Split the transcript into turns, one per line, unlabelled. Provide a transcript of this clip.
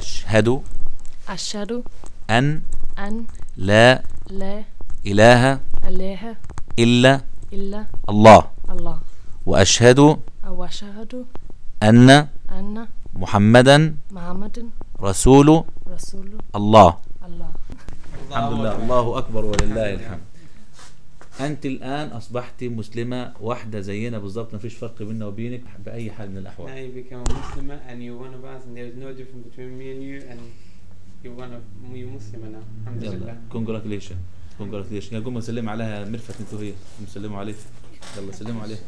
أشهد
أشهد
أن
أن
لا
لا
إله
إله
إلا
إلا
الله.
الله.
وأشهد
وأشهد
أن
أن
محمدا
محمد
رسول
رسول
الله.
الله.
الحمد لله. الله أكبر ولله الحمد. أنت الآن أصبحت مسلمة واحدة زينا بالضبط ما فيش فرق بيننا وبينك بأي حال من الأحوال
you become a Muslim and you're one of us and there's no difference between me and you and you're one of you're Muslim now.
يلا
الحمد
لله. congratulation congratulation يا جماعة سلموا عليها مرفت أنتوا هي سلموا عليها يلا سلموا عليها